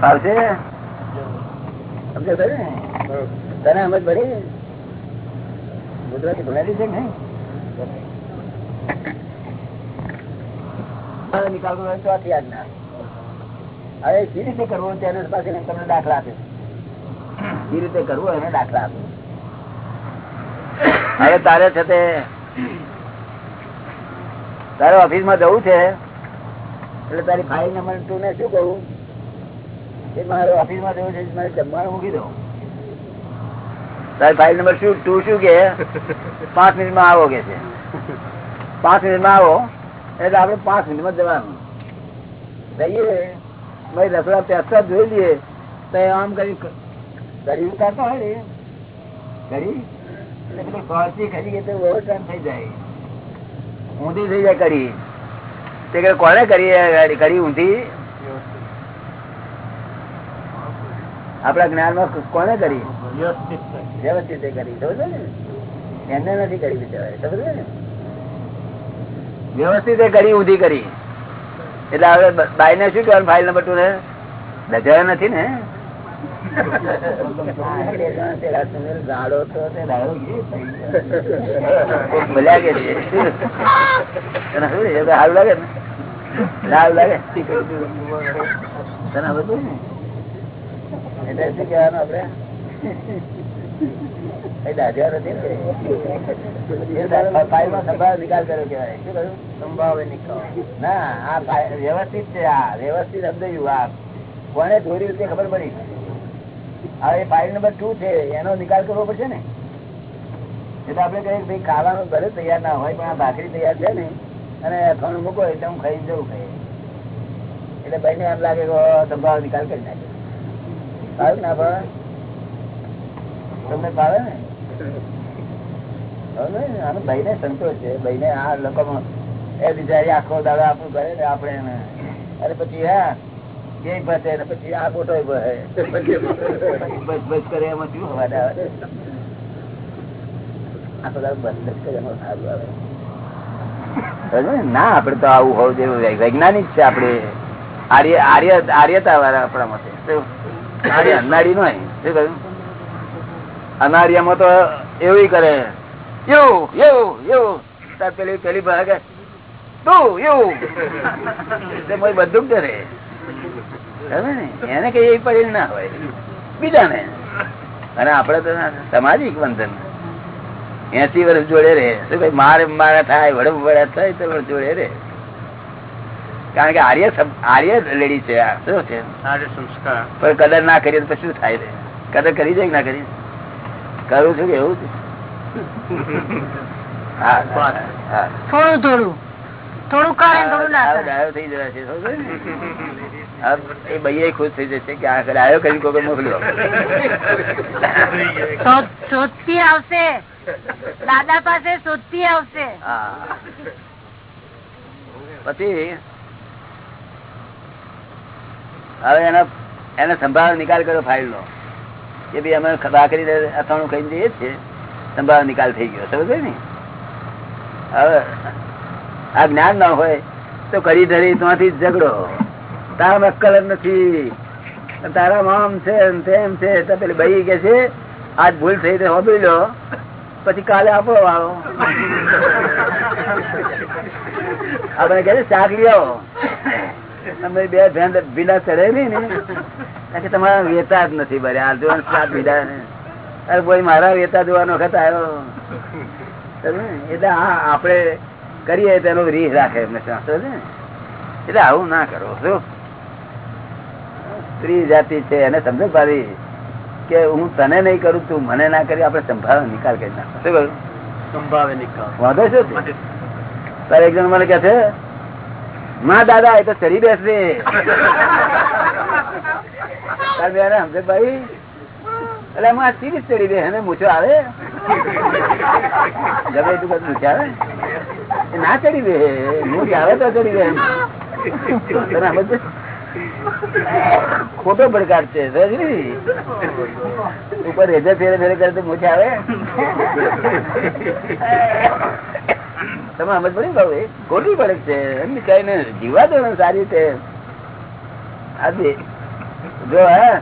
ફાવશે ને તને સમજ પડી? ગુજરાતી ભણેલી છે નહીં? નિકાલ પાસે તમને દાખલા આપે. જે રીતે કરવું એને દાખલા આપે. હવે તારે છે તે, તારે ઓફિસમાં જવું છે, એટલે તારી ફાઇલ નંબર ટુ ને શું કહું? એ મારે ફાઇલ નંબર શું, તું શું કે? પાંચ મિનિટમાં આવો કે છે. પાંચ મિનિટમાં આવો, એટલે આપડે પાંચ મિનિટમાં જવાનું. જઈએ ભાઈ રસોડા પ્યાસા જોઈ લઈએ. તો આમ કરી કરી ઉતારતા હોય ને કરી એટલે સોળથી કરી તો બહુ ટાઈમ થઈ જાય. ઊંધી થઈ જાય કરી તે કોને કરી કરી ઊંધી? આપણા જ્ઞાનમાં કોને કરી? વ્યવસ્થિત કરી. સમજ ને? એમને નથી કરી બિચારા સમજ ને? વ્યવસ્થિત કરી ઊંધી કરી. એટલે હવે બાઈ ને શું કહેવાનું? ફાઇલ નંબર ટુ ને? લજાયો નથી ને? લાગે બોલ્યા કે છે? સારું લાગે ને સારું લાગે તને બધું ને એટલે શું આપડે વ્યવસ્થિત છે આ વ્યવસ્થિત સમજાયું આ કોને દોરી રીતે ખબર પડી. હવે ફાઇલ નંબર ટુ છે એનો નિકાલ કરવો પડશે ને? એટલે આપડે કહીએ ભાઈ ખાવાનું ઘરે તૈયાર ના હોય પણ આ ભાખરી તૈયાર છે ને અને અથાણું મૂકો એટલે હું ખાઈ જવું ખાઈ. એટલે ભાઈ ને એમ લાગે કે સંભાવ નિકાલ કરી નાખે. સારું ના ભાવે? આખો દાડો આપણું ને ને મોટો આપડે તો આવું. હોવું જોઈએ. વૈજ્ઞાનિક છે આપડે આર્ય આર્ય, આર્યતા વાળા આપણા મતે અનાડી નો શું કહ્યું? અનારિયામાં તો એવું કરે. એવું એવું એવું પેલી પેલી ભાગે. બધું કરે. એને કઈ પડેલ ના હોય. બીજા ને અને આપડે તો સામાજિક બંધન. એસી વર્ષ જોડે રે શું કઈ મારે, મારા થાય, વડે વડે થાય તો જોડે રે કારણ કે આર્ય આર્ય લેડી છે. આ શું છે? પણ કદર ના કરીએ તો શું થાય રે? કદર કરી જાય ના કરી? કરું છું કે એવું છે? થોડું થોડું. થોડું કરે થોડું ના ડાયો થઈ જવા છે એ ભાઈ ખુશ થઈ જશે કે આ ડાયો કરી કોઈ મોકલ્યો. શોધતી આવશે. દાદા પાસે શોધતી આવશે. પછી? હવે એનો એને સંભાળ નિકાલ કર્યો ફાઇલ નો એ બી અમે ભાખરી અથાણું ખાઈ દઈએ છીએ. સંભાળ નિકાલ થઈ ગયો. સમજ ને હવે આ જ્ઞાન ના હોય તો કરી ધરી ત્યાંથી ઝઘડો. તારા અક્કલ નથી. તારા મામ છે તેમ છે. તો પેલી ભાઈ કે છે, આજ ભૂલ થઈ તો હોબી લો. પછી કાલે આપો વાળો આપણે કે લઈ આવો અમે બે ભીડા ચડેલી ને કે તમારા વેતા જ નથી બરે આ સાત ભીડા ને. અરે કોઈ મારા વેતા જોવાનો વખત આવ્યો. એટલે હા આપડે કરીએ તેનો રીહ રાખે એમને એટલે આવું ના કરો. શું સ્ત્રી જાતિ છે એને સમજ પાડી કે હું તને નહીં કરું તું મને ના કરી આપડે સંભાવે નિકાલ કરી નાખો. શું કરું સંભાવે નિકાલ. વાંધો શું છે? તારે એક જણ મને કે છે ના દાદા એ તો ચડી બેસશે સમજે ભાઈ? એટલે એમાં સીરીજ ચડી દે અને મૂછો આવે? ગમે મૂછ આવે? ના ચડી દે મૂછ આવે તો ચડી દે ખોટો પડકાર છે ઉપર રેજર ફેરે ફેરે કરે તો મૂછ આવે? તમે સમજ પડી કહું ખોટી પડે છે. એમ કઈ ને જીવા દો સારી રીતે આજે જો, હે?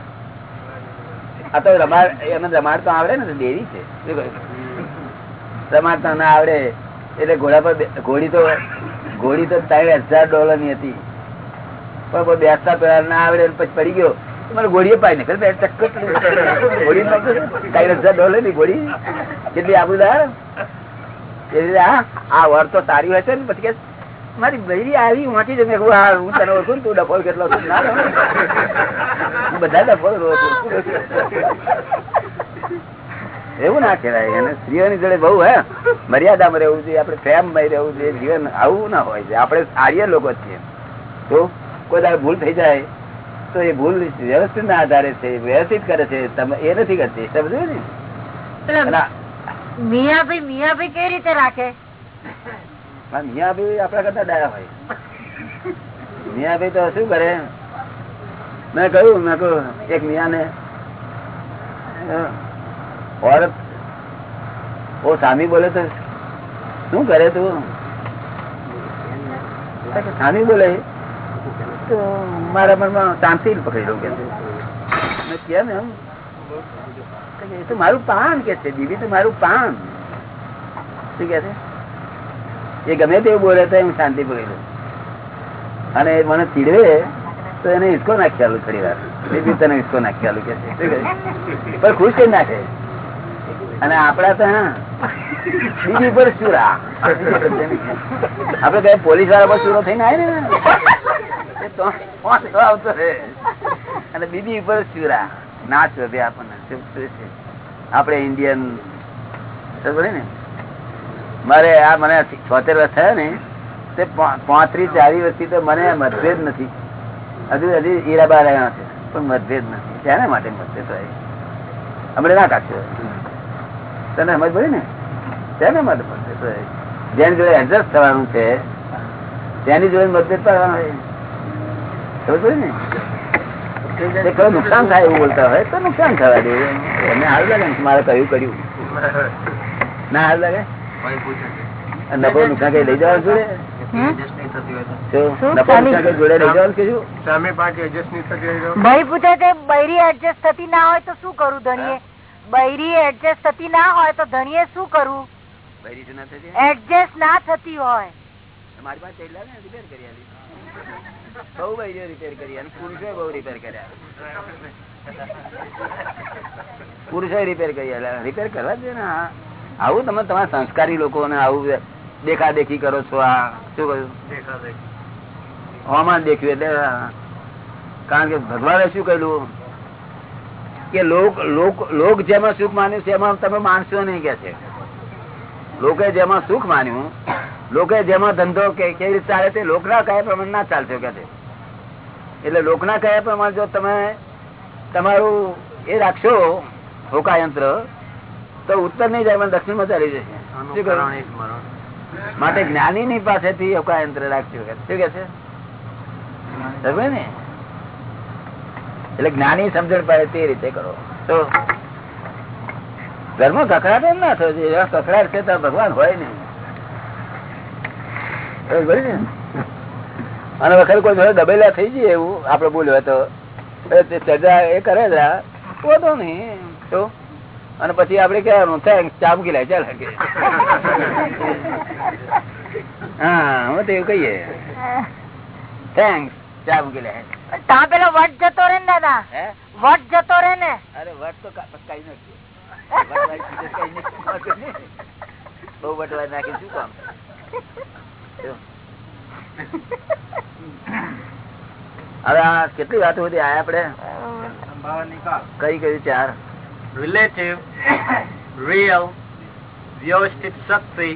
આ તો રમાડ એમને રમાડતો આવડે ને દેવી છે. કહ્યું? ના આવડે. એટલે ઘોડા પર ઘોડી તો ઘોડી તો ત્રણ હજાર ડોલરની હતી. પણ બેસતા પેલા ના આવડે પછી પડી ગયો. મારે ઘોડીએ પાય ને બે ચક્કર ઘોડી ત્રણ હજાર ડોલરની ઘોડી. કેટલી એ હા આ વર તો તારી હોય છે ને. પછી કે મારી બૈરી આવી વાંચી જમે હું તને ઓળખું તું ડફોળ કેટલો છું. ના હું બધા ડફોળ એવું ના કહેવાય અને સ્ત્રીઓની જોડે બહુ હે મર્યાદામાં રહેવું જોઈએ આપણે પ્રેમમાં રહેવું જોઈએ જીવન આવું ના હોય છે. આપણે આર્ય લોકો છીએ. તો કોઈ દાડે ભૂલ થઈ જાય તો એ ભૂલ વ્યવસ્થિત ના આધારે છે વ્યવસ્થિત કરે છે તમે એ નથી કરતી સમજ્યું ને? મિયાભાઈ મિયાભાઈ કેવી રીતે રાખે? મિયાભાઈ આપડા કરતા ડાયા હોય. મિયાભાઈ તો શું કરે? મેં કહ્યું મેં કહ્યું, એક મિયા ને ઓરત ઓ સામી બોલે તો શું કરે તું? સામી બોલે. તો મારા મનમાં શાંતિ પકડી લઉં કે. કેમ એમ? તો મારું પાન કે છે, દીદી, તો મારું પાન. શું કે છે? એ ગમે તેવું બોલે તો એમ શાંતિ પકડી દઉં અને મને ચીડવે, તો એને હિસકો નાખી થોડી વાર દીદી તને હિસકો નાખી કે છે. પણ ખુશ કરી નાખે? અને આપડા તો, હા. બીજી પર ચૂરા આપડે કઈ પોલીસવાળા પર ચૂરો થઈને આવે ને? તો આવતો રે અને બીજી પર ચૂરા ના શોભે આપણને? આપણે ઇન્ડિયન ને? મારે આ મને છોતેર વર્ષ થયા ને તે પાંત્રીસ ચાલીસ વર્ષથી તો મને મતભેદ નથી. હજુ હજી ઈરાબા રહ્યા છે પણ મતભેદ નથી. તેના માટે મતભેદ હોય. હમણાં ના કાઢશો તને સમજ પડી ને? શેના માટે મતભેદ હોય. જેની જોડે એડજસ્ટ થવાનું છે તેની જોડે મતભેદ કરવાનો હોય. સમજ પડી ને? નુકસાન થાય એવું બોલતા હોય તો નુકસાન થવા દે. એમને હાલ લાગે ને મારે કયું કર્યું. ના હાલ લાગે? નફો નુકસાન કઈ લઈ જવાનું જોડે થતી ભાઈ પૂછે કે બૈરી એડજસ્ટ થતી ના હોય તો શું કરું ધણીએ? બૈરી એડજસ્ટ થતી ના હોય તો ધણીએ શું કરવું બૈરી ના થતી? એડજસ્ટ ના થતી હોય. મારી પાસે ને બહુ ભાઈઓ રિપેર કરી અને પુરુષો બહુ રિપેર કર્યા. પુરુષો રિપેર કરી રિપેર કરવા દે ને આવું તમે તમારા સંસ્કારી લોકોને આવું દેખા દેખી કરો છો આ. શું કહ્યું? હવામાન દેખ્યું એટલે કારણ કે ભગવાને શું કહ્યું કે લોક લોક લોક જેમાં સુખ માન્યું છે એમાં તમે માનશો નહીં કે છે. લોકે જેમાં સુખ માન્યું લોકે જેમાં ધંધો કે કેવી રીતે ચાલે તે લોકના કયા પ્રમાણે ના ચાલશે કે એટલે લોકના કયા પ્રમાણે જો તમે તમારું એ રાખશો હોકાયંત્ર તો ઉત્તર નહીં જાય પણ દક્ષિણમાં ચાલી જશે. માટે જ્ઞાની ની પાસેથી હોકાયંત્ર રાખજો. શું કે છે? સમજે ને? એટલે જ્ઞાની સમજણ પડે તે રીતે કરો. તો ઘરમાં કકડાટ એમ ના થયો છે એવા કકડાટ છે ત્યાં ભગવાન હોય નહીં? અને વખત કોઈ દબેલા થઈ જઈએ એવું આપડે બોલ્યો તો. ચર્ચા એ કરે જરા નહીં. તો? અને પછી આપડે કહેવાનું થેન્ક્સ ચા લાય ચાલ હા હું તો એવું કહીએ. થેન્ક ચા લાય તા પેલો વટ જતો રે ને દાદા. વટ જતો રે ને. અરે વટ તો કઈ નથી. બહુ વટવાળી નાખી શું કામ? હવે આ કેટલી વાતો બધી આયા આપડે કઈ કયું ચાર? રિલેટિવ રિયલ વ્યવસ્થિત શક્તિ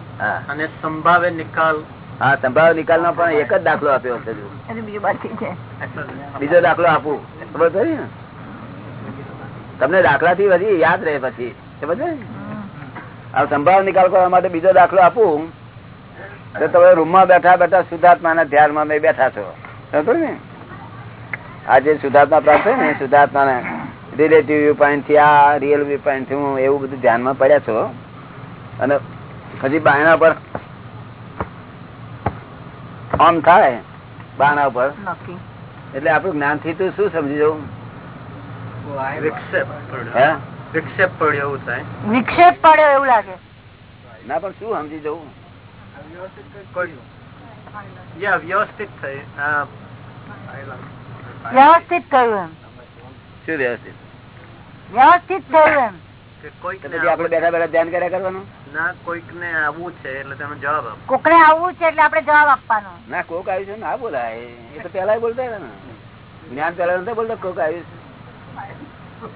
અને સંભાવે નિકાલ. હા સંભાવ નિકાલ નો પણ એક જ દાખલો આપ્યો છે બીજું બાકી બીજો દાખલો આપું. ખબર ને? તમને દાખલા થી પછી યાદ રહે પછી. આ સંભાવ નિકાલ કરવા માટે બીજો દાખલો આપું. તો તમે રૂમમાં બેઠા બેઠા શુદ્ધાત્મા ના ધ્યાનમાં મેં બેઠા છો. ને? આ જે શુદ્ધાત્મા પ્રાપ્ત છે ને શુદ્ધાત્મા ને રિલેટિવ વ્યૂ પોઈન્ટથી આ રિયલ વ્યૂ પોઈન્ટથી હું એવું બધું ધ્યાનમાં પડ્યા છો. અને પછી બાયણા પર આમ થાય બાણા ઉપર. એટલે આપણું જ્ઞાનથી તું શું સમજી જવું? વિક્ષેપ પડ્યો. એવું થાય. વિક્ષેપ પડ્યો એવું લાગે. ના પણ શું સમજી જવું? વ્યવસ્થિત થઈ. વ્યવસ્થિત થયું એમ. શું વ્યવસ્થિત? વ્યવસ્થિત થયું એમ. આપડે બેઠા બેઠા ધ્યાન કર્યા કરવાનું? ના કોઈક ને આવવું છે એટલે તેનો જવાબ આપો. કોકને આવવું છે એટલે આપડે જવાબ આપવાનો. ના કોક આવ્યું છે ના બોલાય. એ તો પેલા બોલતા ને. જ્ઞાન પેલા નતા બોલતા કોક આવ્યું છે.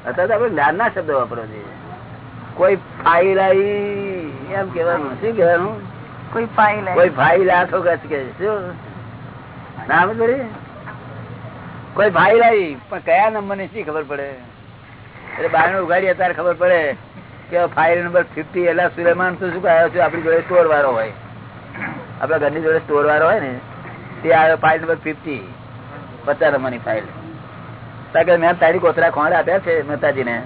અત્યારે આપડે જ્ઞાન ના શબ્દ વાપરો છે કોઈ ફાઇલ આવી એમ કેવાનું શું કેવાનું કોઈ ફાઇલ કોઈ ફાઇલ આખો ગચ કે શું? નામ સમજ કોઈ ફાઇલ આવી પણ કયા નંબરની શી ખબર પડે? એટલે બારણે ઉગાડી અત્યારે ખબર પડે કે ફાઇલ નંબર ફિફ્ટી એલા સુલેમાન તો શું આવ્યો છે? આપણી જોડે સ્ટોર વાળો હોય. આપડા ઘરની જોડે સ્ટોર વાળો હોય ને તે આવ્યો ફાઇલ નંબર ફિફ્ટી. પચાસ નંબરની ફાઇલ. કે મેં તારી કોતરા ખોંડ આપ્યા છે મહેતાજીને.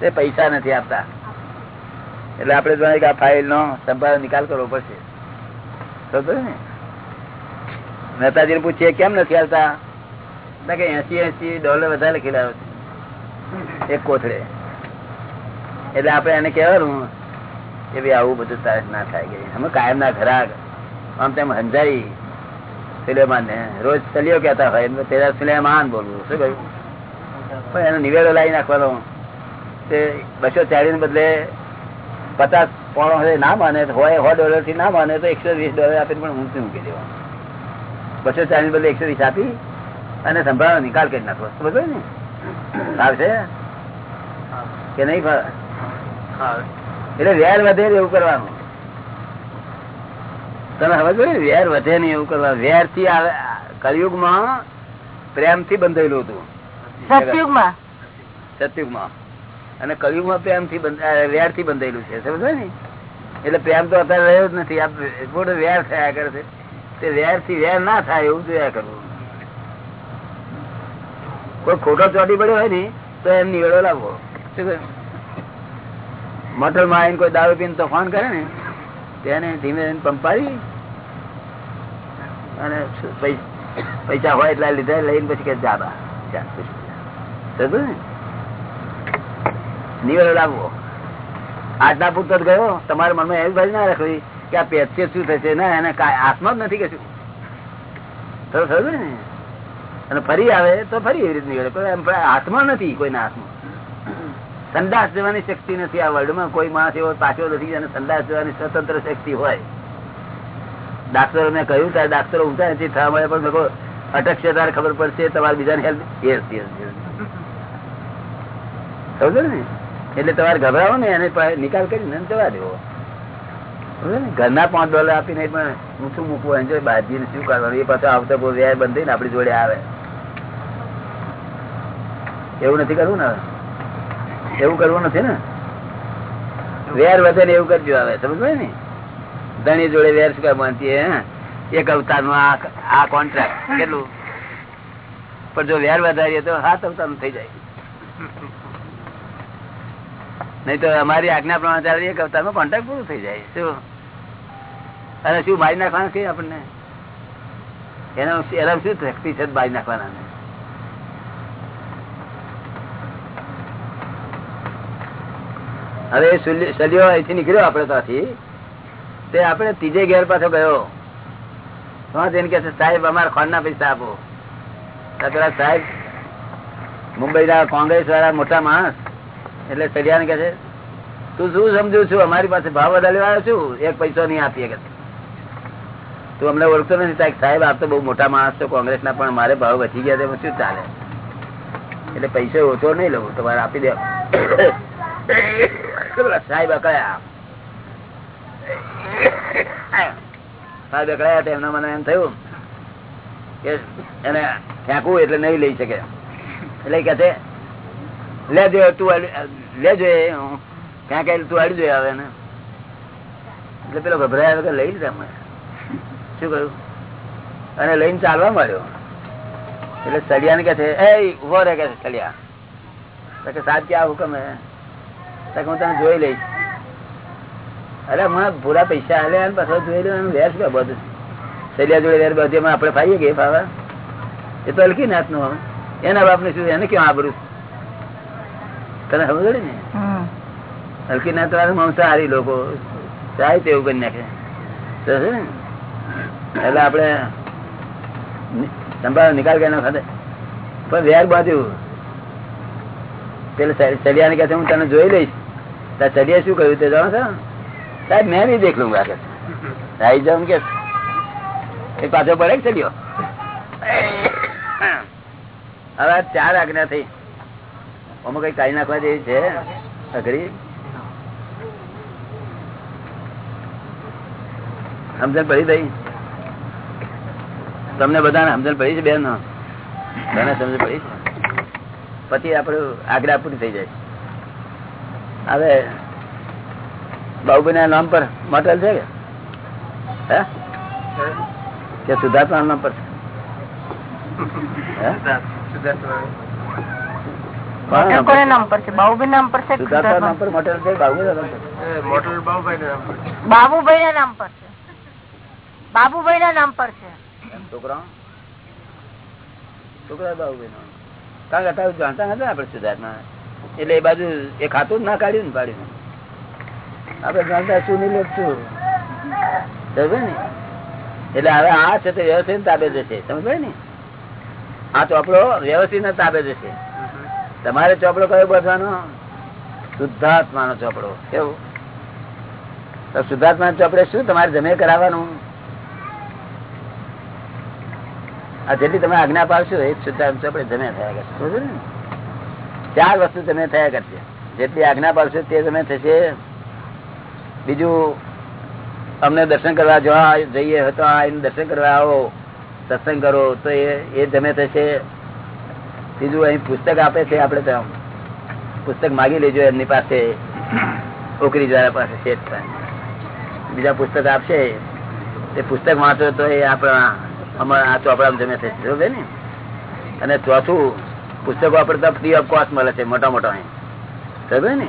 તે પૈસા નથી આપતા. એટલે આપણે જોઈએ કે આ ફાઇલ નો સંભાળ નિકાલ કરવો પડશે. મહેતાજી ને? મહેતાજી પૂછીએ, કેમ નથી આવતા કે એસી એસી ડોલર વધારે લખેલા એક કોથળે. એટલે આપણે એને કહેવાનું કે ભાઈ, આવું બધું તારે ના થાય કે અમે કાયમ ના ઘરાક. આમ તેમ હંજાઈ સુલેમાન ને રોજ સલિયો કહેતા હોય, તેરા સુલેમાન બોલવું. શું કહ્યું? પણ એનો નિવેડો લાવી નાખવાનો. તે બસો ચાલીસ બદલે પચાસ પોણો ના માને, હોય સો ડોલરથી ના માને, તો એકસો વીસ ડોલર આપીને પણ ઊંચું મૂકી દેવાનું બસો ચાલીસ બદલે એકસો વીસ આપી અને સંભાળવાનો નિકાલ કરી નાખો બધો ને? આવશે કે નહીં એટલે વેર વધે એવું કરવાનું. તમે સમજ? વેર વધે નહીં એવું કરવાનું. વેરથી કલયુગમાં પ્રેમથી બંધાયેલું હતું. અને કલયુગમાં પ્રેમથી વ્યારથી બંધાયેલું છે. સમજો ને? એટલે પ્રેમ તો અત્યારે રહ્યો જ નથી. આ મોટો વ્યાર થયા કરે છે. તે વ્યારથી વ્યાર ના થાય એવું જોયા કરવું કોઈ ખોટો ચોટી પડ્યો હોય ને, તો એમ નિવેડો લાવો. મટરમાં આવીને કોઈ દારૂ પીને તોફાન કરે ને તેને ધીમે ધીમે પંપાવી અને પૈસા હોય એટલા લીધા, લઈને પછી કે જાબા ચાલ? આજના પૂરતો ગયો. તમારા મનમાં એવી ભાઈ ના રાખવી કે આ પેચે શું થશે? ના, એને હાથમાં જ નથી કશું. તો અને ફરી આવે તો ફરી એવી રીત નીકળે. એમ હાથમાં નથી, કોઈના હાથમાં સંદાસ જવાની શક્તિ નથી આ વર્લ્ડમાં. કોઈ માણસ એવો પાછો નથી અને સંદાસ જવાની સ્વતંત્ર શક્તિ હોય. ડાક્ટરો મેં કહ્યું ત્યારે ડાક્ટરો ઊંચા નથી થવા મળે પણ લોકો અટકશે ત્યારે ખબર પડશે, તમારે બીજાને હેલ્પ સમજો ને? એટલે તમારે ગભરાવો ને, એને નિકાલ કરીને જવા દેવો. ઘરના પાંચ ડોલર આપીને પણ ઊંચું મૂકવું? એન્જોય બાજી શું કરવાનું? એ પાછો આવતા બહુ વ્યાય બંધ થઈને આપણી જોડે આવે. એવું નથી કરવું ને એવું કરવું નથી ને? વેર વધે ને એવું કરજો આવે સમજ ને? ધણી જોડે વેર શું હે? એક અવતારનું આ કોન્ટ્રાક્ટ કેટલું? પણ જો વેર વધારીએ તો સાત અવતારનું થઈ જાય. નહીં તો અમારી આજ્ઞા પ્રમાણે ચાલે એક કોન્ટ્રાક્ટ પૂરું થઈ જાય. શું? અને શું મારી નાખવાના છે આપણને? એનો એના શું શક્તિ છે મારી નાખવાના હવે સલ્ય- અહીંથી નીકળ્યો આપડે ત્યાંથી તે આપણે ત્રીજે ઘેર પાછો ગયો. જઈને કે સાહેબ, અમારા ખોન ના પૈસા આપો. પેલા સાહેબ મુંબઈ ના કોંગ્રેસ વાળા મોટા માણસ એટલે સલિયાને કે છે, તું શું સમજુ છું? અમારી પાસે ભાવ વધારે આવ્યો છું, એક પૈસો નહીં આપીએ. કે તું અમને ઓળખતો નથી, સાહેબ. આપ તો બહુ મોટા માણસ છો કોંગ્રેસ ના પણ મારે ભાવ વધી ગયા તેમાં શું ચાલે? એટલે પૈસો ઓછો નહીં લઉં, તમારે આપી દે. સાહેબ, અકળ્યા. સાહેબ, અકળાયા તો મને એમ થયું કે એને ફેંકવું એટલે નહીં લઈ શકે. એટલે કે લેજો તું લેજો હું ક્યાં ક્યાં તું અડી જોઈએ હવે ને એટલે પેલો ગભરાયા વગર લઈ લીધા મને. શું કહ્યું? અને લઈને ચાલવા માંડ્યો. એટલે સળિયા ને કે છે, એ, ઊભો રહે કે સળિયા. કે, સાહેબ, ક્યાં હુકમ હે? હું તને જોઈ લઈશ. અરે, હમણાં પૂરા પૈસા હાલે અને પાછો જોઈ લે વેર શું બધું. સળિયા જોડે વેર બધી આપણે ફાઈએ કે ફાવા? એ તો અલકી નાથનું એના બાપ ને શું, એને કેમ આબરું? તને ખબર પડી ને? હલકી ના તો મંસાહારી લોકો. ચાય તેવું કરી નાખે? એટલે આપડે સંભાળ નિકાલ કરી નાખે પણ વેર બાંધ્યું પેલા ચડિયા કહે છે હું તને જોઈ લઈશ. તાર ચડિયા શું કહ્યું તે જાણો છો? સાહેબ મેં નહીં દેખ લુંગા કે આવી જાઉં કે એ પાછો પડે ચડ્યો? હવે ચાર આજ્ઞા થઈ. કઈ કાઢી નાખવા જેવી છે? અઘરી? સમજણ પડી ભાઈ? તમને બધાને સમજણ પડી છે બેન તને સમજણ પડી છે? પછી આપડે આજ્ઞા પૂરી થઈ જાય. હવે બાહુબલી નામ પર મોટેલ છે કે? હે? કે સુધાર્થના નામ પર? હે? મોટેલ કોના નામ પર છે? બાબુભાઈ નામ પર છે કે નામ પર મોટેલ છે બાહુબલી નામ પર? મોટલ બાબુભાઈ નામ પર બાબુભાઈ ના નામ પર છે. બાબુભાઈ ના નામ પર છે. છોકરા છોકરા બાહુબલી નામ કારણ કે અત્યારે જાણતા હતા આપડે સુધાર્થમાં એટલે એ બાજુ એ ખાતું જ ના કાઢ્યું ને પાડ્યું આપડે જાણતા શું નહીં લખતું સમજે ને? એટલે હવે આ છે તે વ્યવસ્થિત તાબે જશે સમજ ને? આ ચોપડો વ્યવસ્થિત ના તાબે જશે તમારે ચોપડો કયો બધવાનો? શુદ્ધાત્મા નો ચોપડો કેવું શુદ્ધાત્મા ચોપડે શું તમારે જમે કરાવવાનું? આ જેટલી તમે આજ્ઞા પાડશો એ શુદ્ધાત્મા ચોપડે જમે થયા કરશે. ચાર વસ્તુ તમે થયા કરશે. જેટલી આજ્ઞા પાડશો તે તમે થશે. બીજું, અમને દર્શન કરવા જો જઈએ તો દર્શન કરવા આવો, સત્સંગ કરો, તો એ જમે થશે. બીજું અહીં પુસ્તક આપે છે આપણે ત્યાં પુસ્તક માગી લેજો એમની પાસે ઓકરી દ્વારા પાસે શેઠ બીજા પુસ્તક આપશે, તે પુસ્તક વાંચો તો એ આપણા અમારા આ ચોપડામાં જમે થશે સમજે ને અને ચોથું, પુસ્તકો આપણે તો ફ્રી ઓફ કોસ્ટ મળે છે, મોટા મોટા અહીં. સમજે ને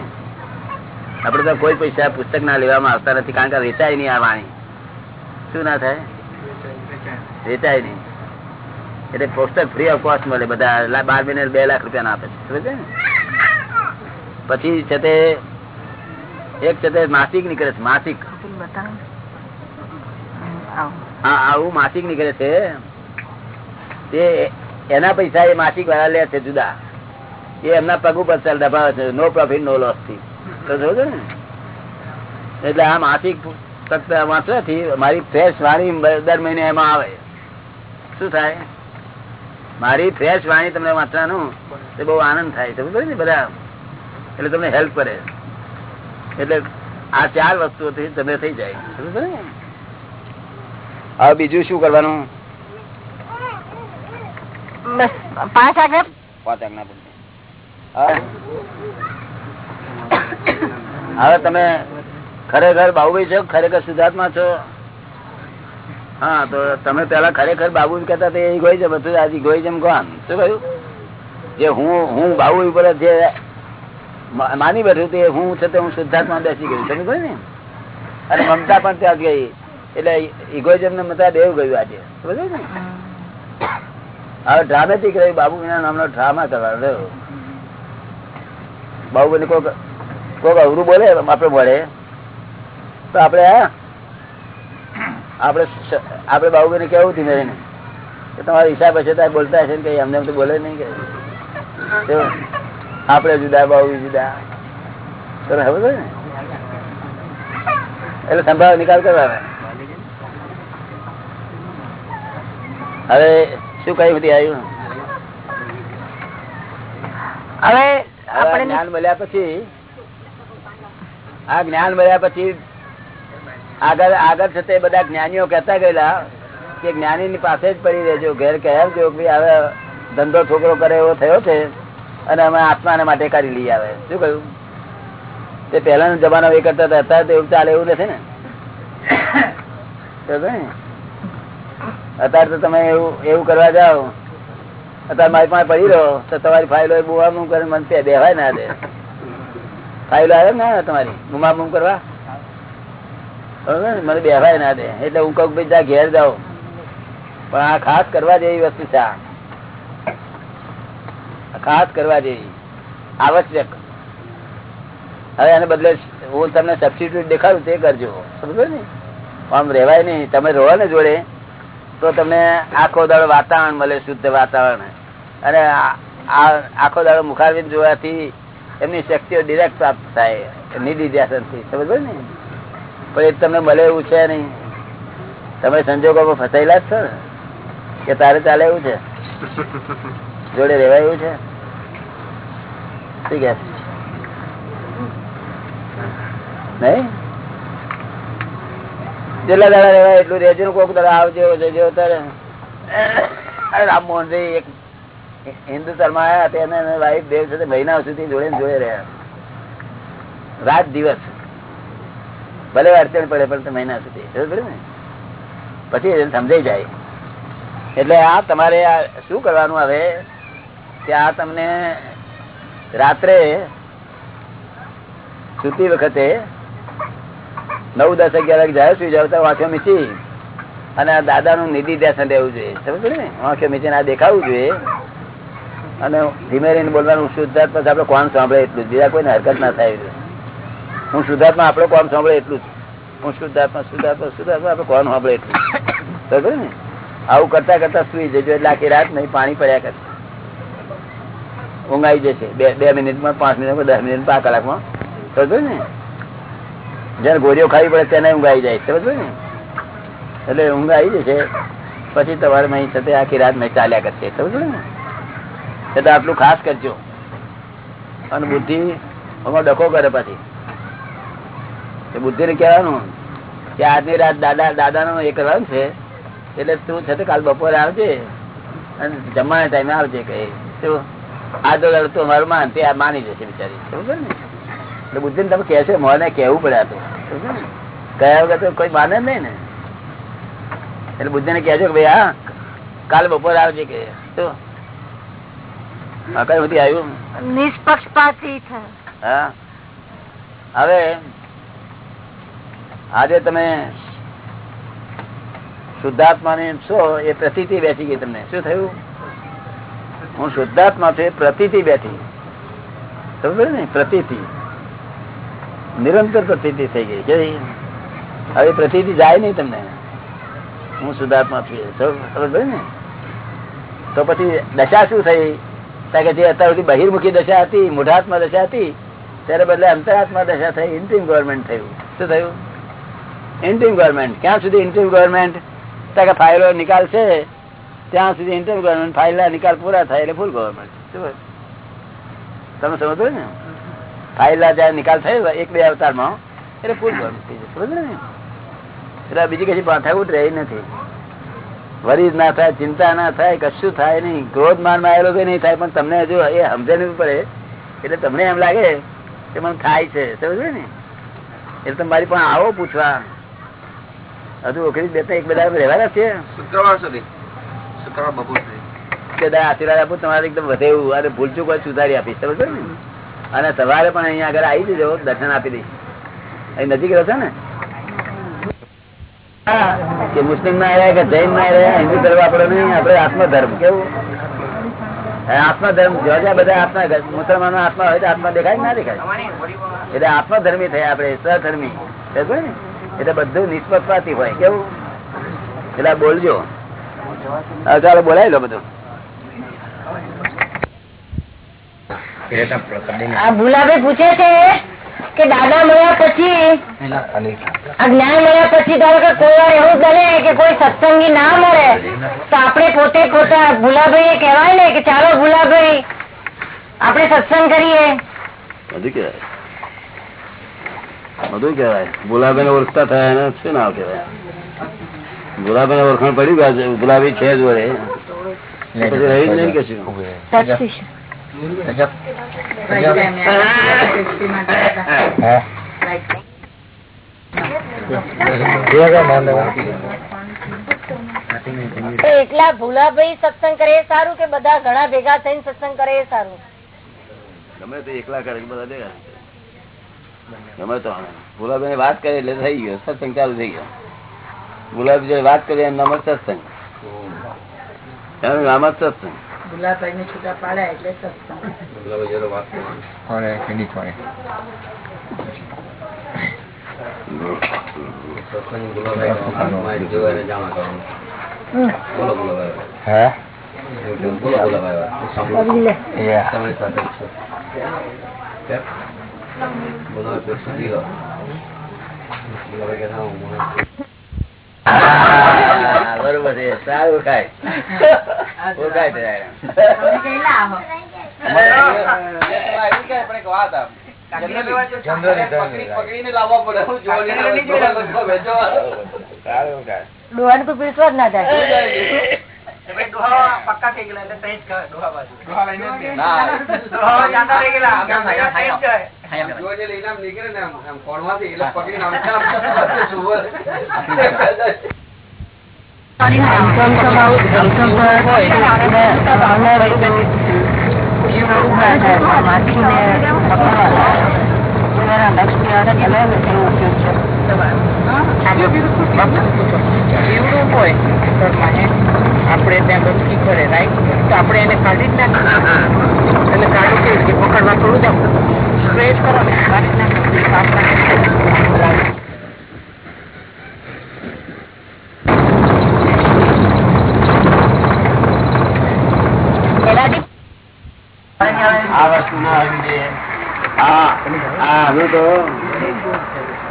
આપડે તો કોઈ પૈસા પુસ્તક ના લેવામાં આવતા નથી, કારણ કે વેચાય નહીં આ વાણી. શું ના થાય? વેચાય નહીં. એટલે પોસ્ટર ફ્રી ઓફ કોસ્ટ મળે બધા બાર મહિને બે લાખ રૂપિયા આપે છે. પછી છે તે એક છે તે માસિક નીકળે છે માસિક. હમ, આવો. માસિક નીકળે છે. તે એના પૈસા એ માસિક વાળા લે છે જુદા. એ એમના પગ ઉપર ચાલ દબાવે છે નો પ્રોફિટ નો લોસથી. ને? એટલે આ માસિક ફક્ત વાંચવાથી મારી ફ્રેશ વાણી દર મહિને એમાં આવે. શું થાય? મારી ફ્રેશ વાણી તમને વાંચવાનું તે બહુ આનંદ થાય સમજ ને બધા? એટલે તમને હેલ્પ કરે. એટલે આ ચાર વસ્તુઓથી તમે થઈ જાય. સમજ ને? હવે બીજું શું કરવાનું? પાંચ આગળ? પાંચ આજ્ઞા હવે હવે તમે ખરેખર બાહુભાઈ છો? ખરેખર સુધાર્થમાં છો? હા તો તમે પેલા ખરેખર બાબુ કેતા હતા ગોઈ છે બધું આજે જેમ કોણ શું કહ્યું? જે હું હું બાબુ ઉપર જે માની બેઠું તે હું છે તે હું શુદ્ધાત્મા બેસી ગયું સમજ ને? અને મમતા પણ ત્યાં ગઈ. એટલે ઇગોઇઝમ ને મમતા દેવ ગયું આજે. સમજ ને? હવે ડ્રામેટિક રહ્યું બાબુ વિના નામનો ડ્રામા કરવાનો રહ્યો. બાબુ કોઈક કોઈક અવરું બોલે આપડે મળે તો આપડે હા આપણે સ- કેવું ધીમે રહીને કે તમારો હિસાબ હશે ત્યારે બોલતા હશે ને કઈ અમને તો બોલે નહીં કે. આપણે જુદા બાબુ જુદા. તમે હવે ને? એટલે સંભાવ નિકાલ કરવા હવે. શું કઈ બધી આવ્યું હવે જ્ઞાન મળ્યા પછી આ જ્ઞાન મળ્યા પછી આગળ આગળ છે તે બધા જ્ઞાનીઓ કહેતા ગયેલા કે જ્ઞાની ની પાસે જ પડી રહેજો, ઘેર કહેજો કે હવે ધંધો છોકરો કરે એવો થયો છે અને અમે આત્માને માટે કરી લઈ આવે. શું કહ્યું? તે પહેલાનો જમાનો એ કરતા હતા, અત્યારે તો એવું ચાલે એવું નથી ને? અત્યારે તો તમે એવું એવું કરવા જાઓ, અત્યારે મારી પાસે પડી રહ્યો તો તમારી ફાઇલો બુમાબુમ કરે મને તે બેવાય ના દે. ફાઇલો આવે ને તમારી બુમાબુમ કરવા? મને બેવાય ના દે. એટલે હું કહું ભાઈ ત્યાં ઘેર જાઓ. પણ આ ખાસ કરવા જેવી વસ્તુ છે ખાસ કરવા જેવી. આવશ્યક. હવે એને બદલે હું તમને સબસ્ટિટ્યુટ દેખાડું તે કરજો. સમજો ને? આમ રેવાય નહીં. તમે રહો ને જોડે, તો તમને આખો દાડો વાતાવરણ મળે, શુદ્ધ વાતાવરણ. અને આખો દાડો મુખારવીને જોવાથી એમની શક્તિઓ ડિરેક્ટ પ્રાપ્ત થાય. નિધિ ધ્યાસનથી સમજો ને? પણ એ તમને મળે એવું છે નહીં. તમે સંજોગોમાં ફસાયેલા જ છો ને? કે તારે ચાલે એવું છે? જોડે રેવાય એવું છે? ઠીક નહીં? જેટલા દાડા રહેવાય એટલું રેજો કોક દાડા આવજો જજો તારે રામમોહન એક હિન્દુસ્તાનમાં આવ્યા તેને વાઈફ દેવ સાથે મહિના સુધી જોડે જોડે રહ્યા. રાત દિવસ. ભલે અડચણ પડે, પણ મહિના સુધી. ને? પછી સમજાઈ જાય. એટલે આ તમારે શું કરવાનું હવે? કે આ તમને રાત્રે સુતી વખતે નવ, દસ અગિયાર જાય સુઈ જાવ તો વાંખ્યો મીચી. અને આ દાદાનું નિધિ ધ્યાન રહેવું જોઈએ. સમજ ને? વાંખ્યો મીચીને આ દેખાવું જોઈએ. અને ધીમે રહીને બોલવાનું શુદ્ધાર્થ પછી આપણે કોણ સાંભળે એટલું બીજા કોઈને હરકત ના થાય. હું શુદ્ધાત્મા, આપણે કોણ સાંભળે એટલું જ. હું શુદ્ધાત્મા શુદ્ધાત્મા શુદ્ધાત્મા આપડે કોણ સાંભળે એટલું બરોબર ને? આવું કરતા કરતા સુઈ જજો, એટલે આખી રાત નહીં, પાણી પડ્યા કરે. ઊંઘ આવી જશે. બે બે મિનિટમાં, પાંચ મિનિટમાં, દસ મિનિટ પાંચ કલાકમાં. સમજો ને? જયારે ગોળીઓ ખાવી પડે તેને ઊંઘ આવી જાય. સમજો ને? એટલે ઊંઘ આવી જશે. પછી તમારે અહીં સાથે આખી રાત મેં ચાલ્યા કરશે. સમજો ને? એટલે આટલું ખાસ કરજો. અને બુદ્ધિ આમાં ડખો કરે પછી. બુદ્ધિ ને કહેવાનું કે આજની રાત દાદા દાદાનો એ કરવાનું છે. એટલે તું છે કાલ બપોરે આવજે. અને જમવાના ટાઈમે આવજે કઈ શું? આ તો તું અમારું માન તે માની જશે બિચારી. સમજો ને? એટલે બુદ્ધિ ને તમે કહેશે મોને કહેવું પડે આ તો. સમજો ને? કયા વગર તો કોઈ માને જ નહીં ને. એટલે બુદ્ધિ ને કહેજો કે ભાઈ હા કાલ બપોરે આવજે કે શું? કઈ બધી આવ્યું? નિષ્પક્ષપાતી હા. હવે આજે તમે શુદ્ધાત્મા ને છો, એ પ્રતિથી બેઠી ગઈ તમને. શું થયું? હું શુદ્ધાત્મા છું, એ પ્રતિથી બેઠી ને? પ્રતિથી. નિરંતર પ્રતિથી થઈ ગઈ. કે હવે પ્રતિથી જાય નહીં તમને. હું શુદ્ધાત્મા છું. સમજ ને? તો પછી દશા શું થઈ? કે જે અત્યાર બહિર્મુખી દશા હતી, મૂઢાત્મા દશા હતી, ત્યારે બદલે અંતરાત્મા દશા થઈ ઇન્ટિમ ગવર્મેન્ટ થયું. શું થયું? ઇન્ટિમ ગવર્મેન્ટ ક્યાં સુધી ઇન્ટિમ ગવર્મેન્ટ ત્યાં ફાઇલો નિકાલ છે, ત્યાં સુધી ઇન્ટિમ ગવર્મેન્ટ ફાઇલના નિકાલ પૂરા થાય એટલે ફૂલ ગવર્મેન્ટ તમે સમજો ને? ફાઇલના જ્યાં નિકાલ થયો એક બે અવતારમાં એટલે ફૂલ ગવર્મેન્ટ થઈ બીજી કશી માથાકૂટ રહી નથી. વરી ના થાય, ચિંતા ના થાય, કશું થાય નહીં. ક્રોધ માનમાં આવેલો નહીં થાય, પણ તમને હજુ એ સમજે નહીં પડે. એટલે તમને એમ લાગે કે મને થાય છે. સમજે ને? એટલે તમે મારી પણ આવો પૂછવા. હજુ બે એક બધા રહેવાના છે. શુક્રવાર સુધી. શુક્રવાર બપોર સુધી કે આશીર્વાદ આપું તમારે એકદમ વધે એવું. અને ભૂલચૂક હોય સુધારી આપીશ. સમજ ને? અને સવારે પણ અહીંયા આગળ આવી જજો દર્શન આપી દઈશ. અહીં નજીક રહેશે ને? કે મુસ્લિમ ના રહ્યા કે જૈન ના રહ્યા હિન્દુ ધર્મ આપડે નહીં આપડે આત્મધર્મ. કેવું? આત્મધર્મ. જ્યાં બધા આત્મા મુસલમાનો આત્મા હોય તો આત્મા દેખાય ના દેખાય? એટલે આત્મધર્મી થયા આપડે સહધર્મી સમજો ને? એટલે બધું નિષ્પક્ષપાતી હોય. કેવું? એટલે આ બોલજો. ચાલો બોલાવી લો બધું. આ ભૂલાભાઈ પૂછે છે કે દાદા મળ્યા પછી જ્ઞાન મળ્યા પછી ધારો કે કોઈ વાર એવું બને કે કોઈ સત્સંગી ના મળે તો આપણે પોતે પોતા ભૂલાભાઈ કહેવાય ને કે ચાલો ભૂલાભાઈ આપણે સત્સંગ કરીએ. બધું કેવાય ગુલાબી ઓળખતા થયા એને શું નામ કેવાય ગુલાબી ઓળખાણ પડ્યું ગયા છે ગુલાબી છે જ પછી રહી જ નહીં કે એકલા ભૂલાભાઈ સત્સંગ કરે એ સારું કે બધા ઘણા ભેગા થઈને સત્સંગ કરે એ સારું? ગમે તો એકલા કરે બધા ભેગા. ગમે તો ગુલાબી વાત કરી એટલે થઈ ગયો. સત્સંગ ચાલુ થઈ ગયો. ગુલાબી જોડે વાત કરી એનું નામ જ સત્સંગ. એનું નામ જ સત્સંગ. સત્સંગ ગુલાબાઈ જોવાને જાણ કરવાનું. બોલો જ કે ના હું હા, બરોબર છે. સારું ખાય ઓળખાય છે પકડીને લાવવા પડે હું જોવાની સારું ખાય ડોહાને એટલે પીરસવા જ ના થાય જોઈને લઈને આમ નીકળે ને આમ આમ કોણમાંથી એટલે પકડીને આમ આમ સુવે. આપણે ત્યાં ગંદકી કરે રાઈટ? તો આપણે એને કાઢી જ નાખીએ. એટલે કાઢી કેવી રીતે? પકડવા થોડું જ આમ સ્ટ્રેટ કરો ને કાઢી જ નાખો સાફ નાખી આ વસ્તુ ના હોવી જોઈએ હા હા હવે તો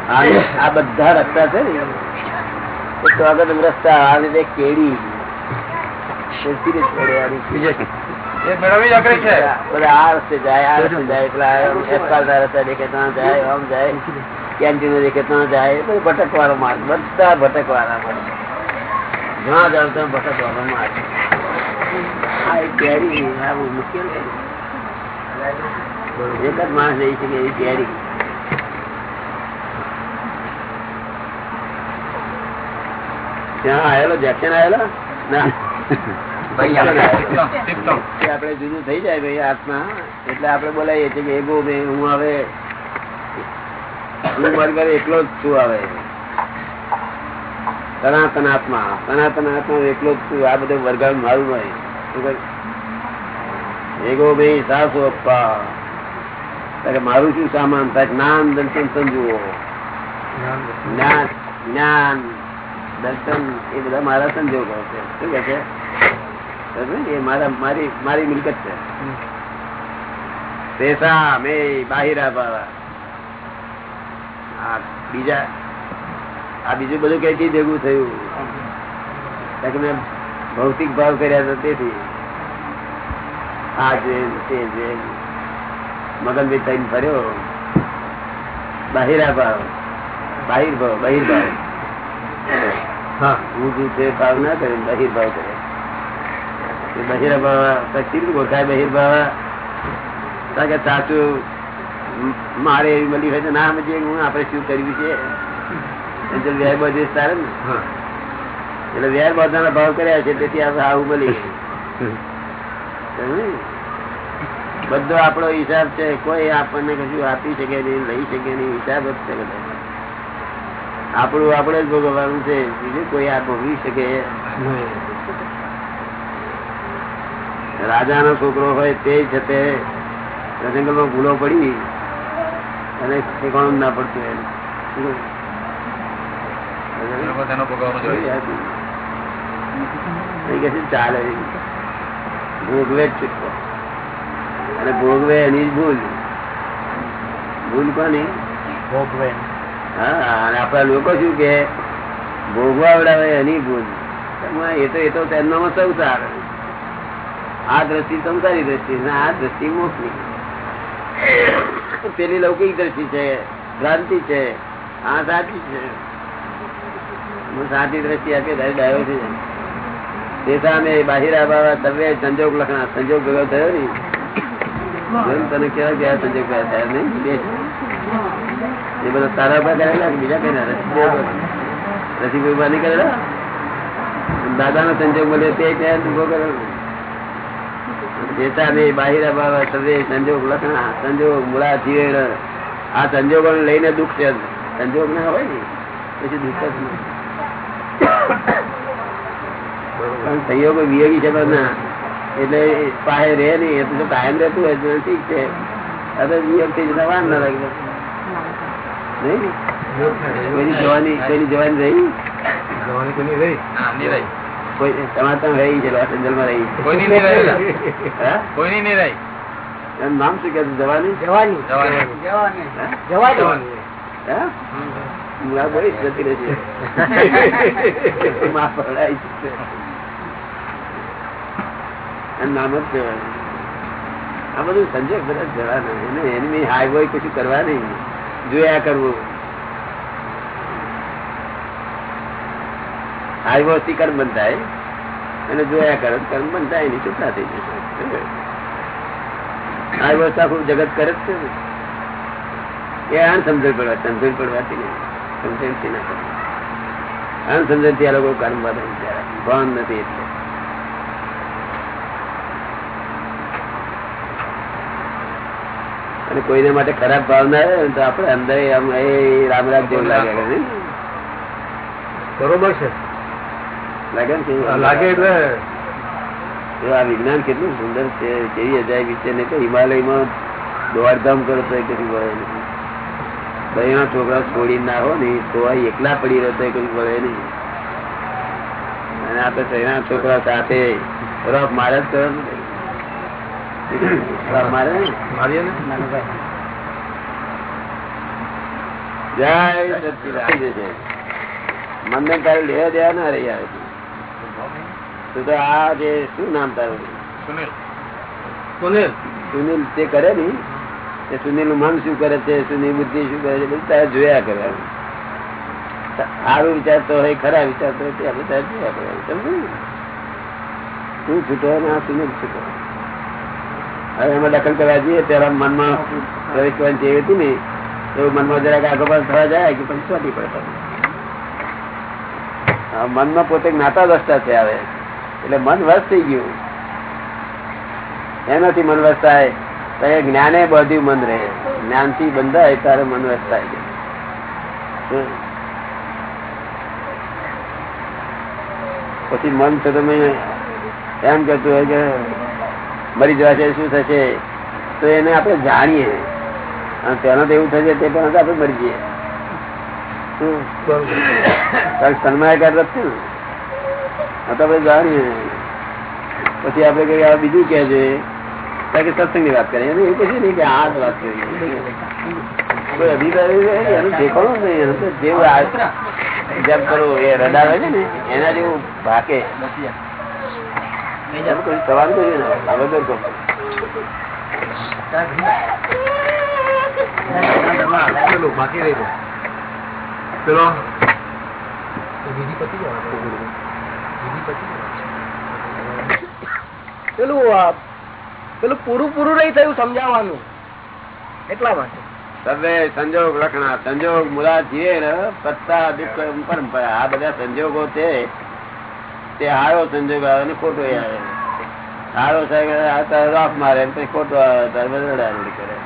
આ- આ બધા રસ્તા છે ને એ સ્વાગત રસ્તા આ રીતે કેડી એ સીધી છોડે આ રીતે. બધા આ રસ્તે જાય આ રસ્તે જાય પેલા એસપાલ ના રસ્તા દેખે ત્યાં જાય આમ જાય કેન્ટીનો દેખે ત્યાં જાય બધું ભટકવાનો માર્ગ બધા ભટકવાના માર્ગ જ્યાં જાવ ત્યાં ભટકવાનો માર્ગ આ એક કેરી આ બહુ મુશ્કેલ છે એક જ માણસ જઈ શકે એવી કેરી ત્યાં આવેલો જેક્શન આવેલો ના. કે જુદું થઈ જાય ભાઈ આત્મા એટલે આપડે બોલાવીએ છીએ કે એગો ભાઈ હું હવે હું વર્ગર એકલો જ છું હવે. સનાતન આત્મા સનાતન આત્મા એકલો જ છું. આ બધું વર્ગણ મારું કહે? એગો ભાઈ સાસુ અપ્પા ત્યારે મારું શું સામાન થાય? જ્ઞાન દર્શન સમજવો જ્ઞાન જ્ઞાન. દર્શન એ બધા મારા સંજોગો છે. શું કે છે? એ મારા, મારી મારી મિલકત છે. પેસા મે બાહિરા બાવા બીજા, આ બીજું બધું કઈથી ભેગું થયું? મેં ભૌતિક ભાવ કર્યા હતા તેથી. આ જે, તે જે મગનભાઈ થઈને ફર્યો. બાહિરા ભાવ બાહિર ભાવ, બહિર ભાવ. હા. છે ભાવ ના કરે બહિર્ભાવ કરે. એ બહિર ભાવ પછી કેવી ઓળખાય બહિર કારણ કે સાચું મારે એવી મળી હોય તો ના સમજીએ હું આપણે શું કર્યું છે? એટલે વ્યાય બધે સારું ને. એટલે વ્યાર બધાના ભાવ કર્યા છે તેથી આપણે આવું મળી? બધો આપણો હિસાબ છે કોઈ આપણને કશું આપી શકે નહીં લઈ શકે નહીં હિસાબ જ છે બધો. આપણું આપણે જ ભોગવવાનું છે. બીજું કોઈ આ ભોગવી શકે. રાજાનો છોકરો હોય તે છે તે. જંગલમાં ભૂલો પડી અને શીખવાનું ના પડતું એમ. કે છે ચાલે. ભોગવે જ છૂટકો અને ભોગવે એની જ ભૂલ. ભૂલ કોની? હા, અને આપડા લોકો શું કે ભોગવાવડાવે એની ભૂલ એ તો એ તો તેમનો સંસાર આ દ્રષ્ટિ સંસારી દ્રષ્ટિ આ દ્રષ્ટિ મોક્ષની. પેલી લૌકિક દ્રષ્ટિ છે, ભ્રાંતિ છે, આ સાચી છે. હું સાચી દ્રષ્ટિ આપીએ તારી ડાયો છે. તે સામે બાહિર બાબા તમે સંજોગ લખણા, સંજોગ ભેગો થયો ને તને કેવા ગયા સંજોગ થયા નહીં એ બધા તારા ઉપર કરેલા કે બીજા કઈ ના રસી કોઈ બાની કરેલા દાદા નો? સંજોગ મળ્યો તે ત્યાં ઊભો કરેલો જેતા બે બાહિર બાબા સદે સંજોગ લખણા સંજોગ મૂળા જીવેડ આ સંજોગો લઈને દુઃખ છે. સંજોગ ના હોય ને, પછી દુઃખ જ નહીં. સંયોગો વિયોગી છે ના. એટલે પાસે રહે નહીં, એ તો કાયમ રહેતું હોય ઠીક છે. તો વિયોગ થઈ જતા વાર ના લાગે? કોઈની જવાની કોઈની જવાની રહી? જવાની કોની રહી. હા, કોઈ તમારે ત્યાં રહી છે લોસ એન્જલમાં રહી. કોઈની નહીં રહી કોઈની નહીં રહી. એનું નામ શું કે જવાની? જવાની. જવાની. હા? જવાની. હા? હું આ જતી રહેશે માં પડાય છે. નામ જ જવાની. આ બધું સંજોગ બધા જવાના. એને એની મેં હાય બોય કશું કરવા નહીં. જોયા કરવું. થી કર્મ બંધાય અને જોયા કરે કર્મ બંધાય નહીં છૂટા થઈ જશે હાય આખું જગત કરે જ છે એ આણ સમજણ પડવા, સમજણ પડવાથી નહીં. સમજણથી ના કરે આણ સમજણથી આ લોકો કર્મ બધા ભાન નથી એટલે. અને કોઈને માટે ખરાબ ભાવના ને તો આપણે અંદર આમ એ રામ રામ જેવું લાગે બરોબર છે. લાગે ને લાગે એટલે. આ વિજ્ઞાન કેટલું સુંદર છે કેવી અજાય વિશે ને કે હિમાલયમાં દોડધામ કરતો કશું વળે નહીં. બહેના છોકરા છોડી ના હો ને તો આ એકલા પડી રહ્યો તો કશું વળે નહીં. અને આ તો છોકરા સાથે મારે જ કરો ને. રફ મારે ને. મારીએ ને? જય સચિદાનંદ. જય. મનને તારે લેવા દેવા ના રહી આવે તું તો આ જે શું નામ તારું? સુનિલ. સુનિલ. સુનિલ તે કરે ને? એ સુનિલનું મન શું કરે છે? સુનિલ બુદ્ધિ શું કરે છે? બધું તારે જોયા કરે. સારું વિચારતો હોય ખરા વિચારતો હોય તે આપણે તારે જોયા કરે. સમજ તું છૂટો ને આ સુનિલ છૂટો. હવે એમાં દખલ કરવા જઈએ ત્યારે મનમાં પ્રવેશ કરવાની જેવી હતી ને, એવું મનમાં જરાક આગળ પાછળ થવા જાય કે પછી ચોટી પડે મનમાં પોતે જ્ઞાતા દસતા છે આવે એટલે મન વશ થઈ ગયું. એનાથી મન વશ થાય. તો એ જ્ઞાને બધું મન રહે. જ્ઞાનથી બંધાય, ત્યારે મન વશ થાય પછી મન તો તમે એમ કહેતું હોય કે મરી જવાશે શું થશે? તો એને આપણે જાણીએ. અને તેનો તો એવું થશે તે પણ આપણે મરી જઈએ. સન્માયકાર તો આપણે જાણીએ. પછી આપણે કઈ આ બીજું કે છે. કે વાત કરીએ. એને એવું કશું નહીં કે આ જ વાત કરીએ અભિપ્રાય એનું ઠેકાણું નહીં. એનું તો જેવું જેમ કરો એ રડાવે છે ને એના જેવું ભાકે. ને. વગર કહો. પેલું બાકી રહી ગયું. પેલો પૂરું પૂરું નહીં થયું સમજાવવાનું. એટલા માટે. સર્વે સંજોગ લખણા સંજોગ મુલા જીવે ને પત્તા દુઃખ પરંપરા આ બધા સંજોગો છે. તે હારો સંજોગ આવે ને ખોટો આવે. હારો સાહેબ રોફ મારે એમ ખોટો આવે ત્યારે કરે.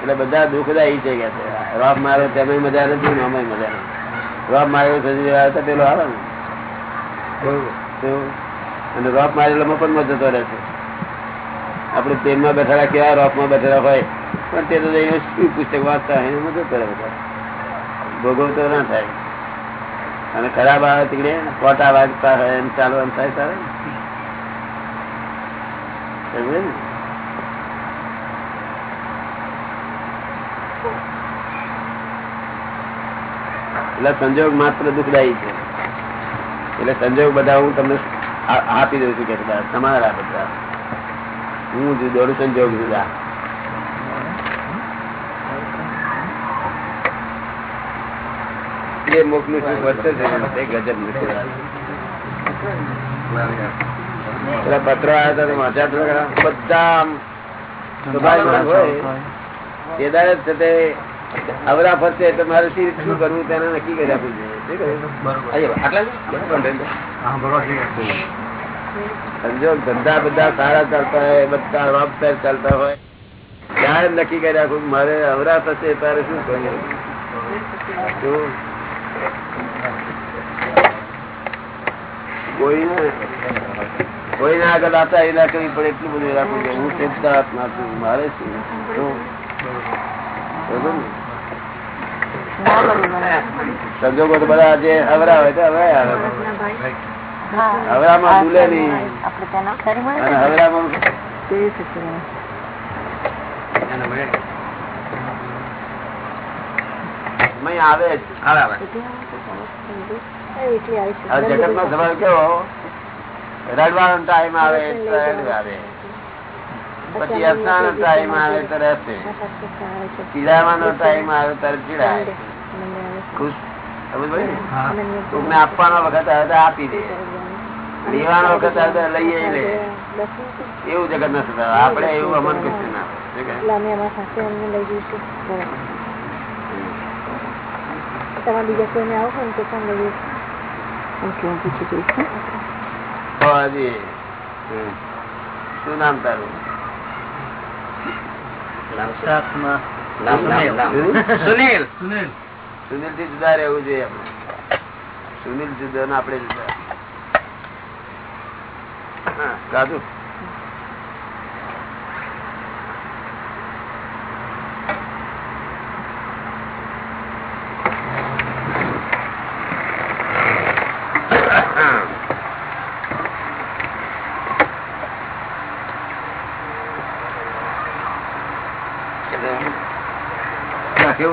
એટલે બધા દુઃખદાયી છે કે છે. રોફ મારો તેમાં મજા નથી ને અમે મજા નથી. રોફ માર્યો સંજોગ આવે તો પેલો હારો ને? અને રોફ મારેલો પણ જતો રહે છે આપણે ટ્રેનમાં બેઠેલા કેવા રોફમાં બેઠેલા હોય પણ તે તો પુસ્તક વાંચતા હોય એમાં કરે બધા. ભોગવતો ના થાય. અને ખરાબ આવે તીકડે, ખોટા વાગતા હોય, એમ ચાલુ એમ થાય ને? એટલે સંજોગ માત્ર દુઃખદાયી છે. એટલે સંજોગ બધા હું તમને આપી દઉં છું કે તમારા બધા. હું જુદો સંજોગ જુદા એ મોકલું છું વધશે છે તે ગજબ નથી પત્રો આવ્યા હતા? બધા જ છે તે અવરા ફરશે તો મારે શી શું કરવું તેને નક્કી કરી આપવું જોઈએ કહ્યું? જ? સંજોગ ધંધા બધા સારા ચાલતા હોય બધા રોબદાર ચાલતા હોય ત્યારે નક્કી કરી રાખું મારે અવરા થશે તારે શું શું? કોઈને આગળ આતા એ ના કરવી પડે એટલું બધું રાખવું કે હું સિદ્ધાર્થ આત્મા છું મારે શું? સંજોગો તો બધા જે હવરા હોય તો હવે આવે હવરામાં ભૂલે નહીં અને હવરામાં જોઈ શકીએ મય આવે જગત નો સ્વભાવ કેવો? રડવાનો ટાઈમ આવે પછી હસવાનો ટાઈમ આવે તો રસે. ચીડાવાનો ટાઈમ આવે ત્યારે ચીડાય. ખુશ? સમજ પડી ને? આપવાનો વખત આવે તો આપી દે. લેવાનો વખત આવે તો લઈએ લે. એવું જગત નથી સ્વભાવ. આપણે એવું અમન કશું ના હોય. શું કહે? અમે અમારા સાથે અમને લઈ જઈશું બરાબર તમારે બીજા કોઈને આવો ને તો પણ લઈ જઈશું ઓકે હું પૂછી જોઈશ. શું નામ તારું સુનિલ સુનિલથી જુદા રહેવું જોઈએ આપણે સુનિલ જુદા ને આપણે જુદા હા,